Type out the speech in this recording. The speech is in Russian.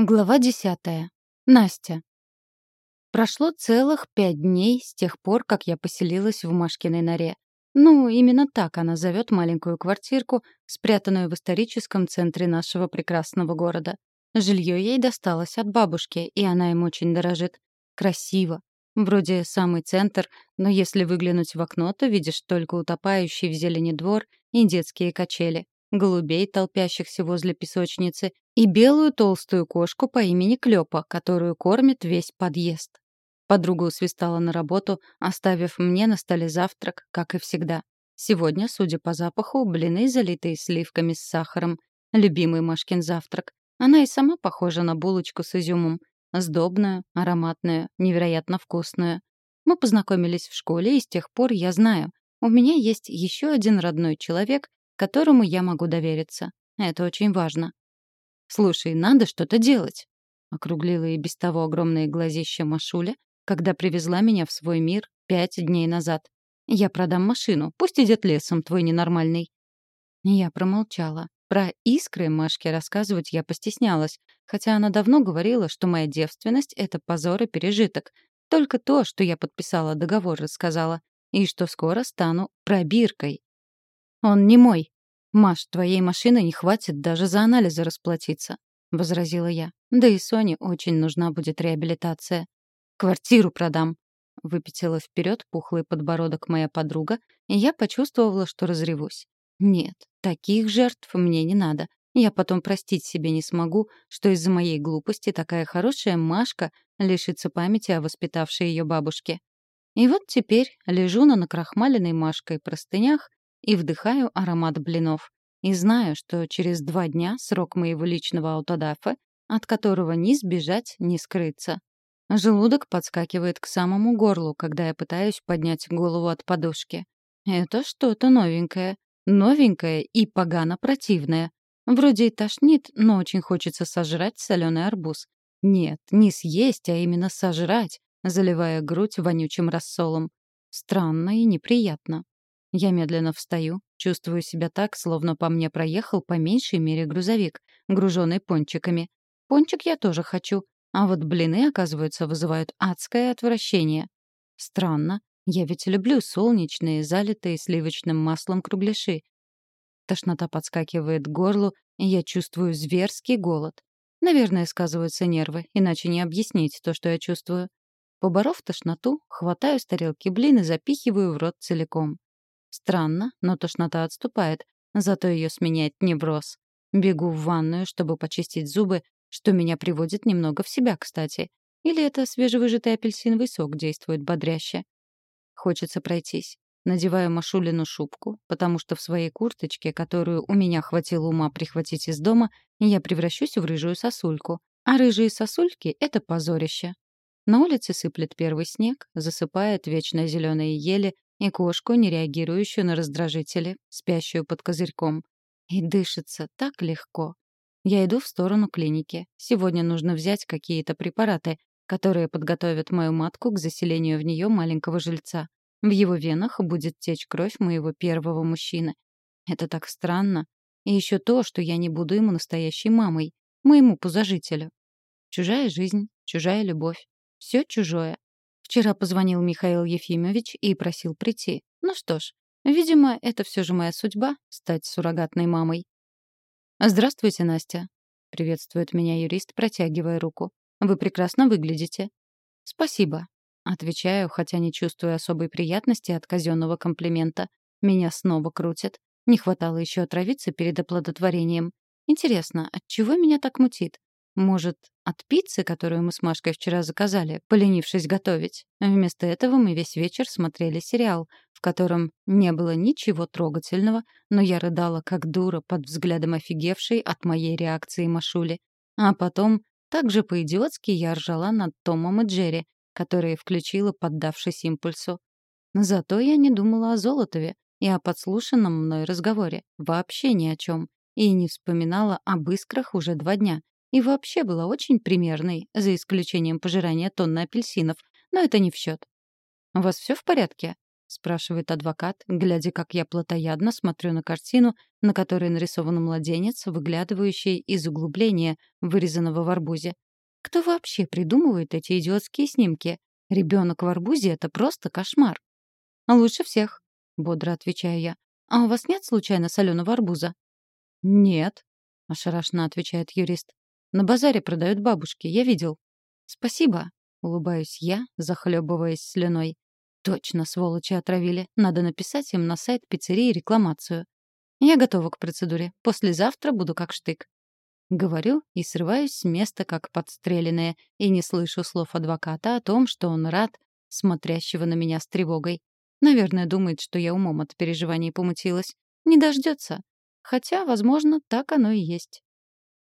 Глава десятая. Настя. Прошло целых пять дней с тех пор, как я поселилась в Машкиной норе. Ну, именно так она зовет маленькую квартирку, спрятанную в историческом центре нашего прекрасного города. Жилье ей досталось от бабушки, и она им очень дорожит. Красиво. Вроде самый центр, но если выглянуть в окно, то видишь только утопающий в зелени двор и детские качели голубей, толпящихся возле песочницы, и белую толстую кошку по имени Клёпа, которую кормит весь подъезд. Подруга усвистала на работу, оставив мне на столе завтрак, как и всегда. Сегодня, судя по запаху, блины, залитые сливками с сахаром. Любимый Машкин завтрак. Она и сама похожа на булочку с изюмом. Сдобную, ароматную, невероятно вкусную. Мы познакомились в школе, и с тех пор я знаю, у меня есть еще один родной человек, которому я могу довериться. Это очень важно. «Слушай, надо что-то делать», — округлила и без того огромные глазища Машуля, когда привезла меня в свой мир пять дней назад. «Я продам машину, пусть идет лесом, твой ненормальный». Я промолчала. Про искры Машке рассказывать я постеснялась, хотя она давно говорила, что моя девственность — это позор и пережиток. Только то, что я подписала договор, рассказала, и что скоро стану пробиркой. «Он не мой. Маш, твоей машины не хватит даже за анализы расплатиться», — возразила я. «Да и Соне очень нужна будет реабилитация. Квартиру продам». Выпятила вперед пухлый подбородок моя подруга, и я почувствовала, что разревусь. «Нет, таких жертв мне не надо. Я потом простить себе не смогу, что из-за моей глупости такая хорошая Машка лишится памяти о воспитавшей ее бабушке. И вот теперь лежу на накрахмаленной Машкой простынях и вдыхаю аромат блинов. И знаю, что через два дня срок моего личного аутодафа, от которого ни сбежать, ни скрыться. Желудок подскакивает к самому горлу, когда я пытаюсь поднять голову от подушки. Это что-то новенькое. Новенькое и погано противное. Вроде и тошнит, но очень хочется сожрать соленый арбуз. Нет, не съесть, а именно сожрать, заливая грудь вонючим рассолом. Странно и неприятно. Я медленно встаю, чувствую себя так, словно по мне проехал по меньшей мере грузовик, груженный пончиками. Пончик я тоже хочу, а вот блины, оказывается, вызывают адское отвращение. Странно, я ведь люблю солнечные, залитые сливочным маслом кругляши. Тошнота подскакивает к горлу, и я чувствую зверский голод. Наверное, сказываются нервы, иначе не объяснить то, что я чувствую. Поборов тошноту, хватаю с тарелки блин и запихиваю в рот целиком. Странно, но тошнота отступает, зато ее сменяет невроз. Бегу в ванную, чтобы почистить зубы, что меня приводит немного в себя, кстати. Или это свежевыжатый апельсиновый сок действует бодряще. Хочется пройтись. Надеваю Машулину шубку, потому что в своей курточке, которую у меня хватило ума прихватить из дома, я превращусь в рыжую сосульку. А рыжие сосульки — это позорище. На улице сыплет первый снег, засыпает вечно зеленые ели, и кошку, не реагирующую на раздражители, спящую под козырьком. И дышится так легко. Я иду в сторону клиники. Сегодня нужно взять какие-то препараты, которые подготовят мою матку к заселению в нее маленького жильца. В его венах будет течь кровь моего первого мужчины. Это так странно. И еще то, что я не буду ему настоящей мамой, моему пузожителю. Чужая жизнь, чужая любовь. Все чужое. Вчера позвонил Михаил Ефимович и просил прийти. Ну что ж, видимо, это все же моя судьба — стать суррогатной мамой. «Здравствуйте, Настя», — приветствует меня юрист, протягивая руку. «Вы прекрасно выглядите». «Спасибо», — отвечаю, хотя не чувствую особой приятности от казенного комплимента. Меня снова крутят. Не хватало еще отравиться перед оплодотворением. Интересно, от чего меня так мутит? Может, от пиццы, которую мы с Машкой вчера заказали, поленившись готовить? Вместо этого мы весь вечер смотрели сериал, в котором не было ничего трогательного, но я рыдала как дура под взглядом офигевшей от моей реакции Машули. А потом, также по-идиотски, я ржала над Томом и Джерри, которые включила, поддавшись импульсу. Зато я не думала о Золотове и о подслушанном мной разговоре. Вообще ни о чем. И не вспоминала об искрах уже два дня, и вообще была очень примерной, за исключением пожирания тонны апельсинов, но это не в счет. «У вас все в порядке?» спрашивает адвокат, глядя, как я плотоядно смотрю на картину, на которой нарисован младенец, выглядывающий из углубления, вырезанного в арбузе. Кто вообще придумывает эти идиотские снимки? Ребенок в арбузе — это просто кошмар. «Лучше всех», — бодро отвечаю я. «А у вас нет случайно соленого арбуза?» «Нет», — ошарашенно отвечает юрист. «На базаре продают бабушки, я видел». «Спасибо», — улыбаюсь я, захлебываясь слюной. «Точно, сволочи отравили. Надо написать им на сайт пиццерии рекламацию. Я готова к процедуре. Послезавтра буду как штык». Говорю и срываюсь с места, как подстреленная, и не слышу слов адвоката о том, что он рад, смотрящего на меня с тревогой. Наверное, думает, что я умом от переживаний помутилась. Не дождется. Хотя, возможно, так оно и есть.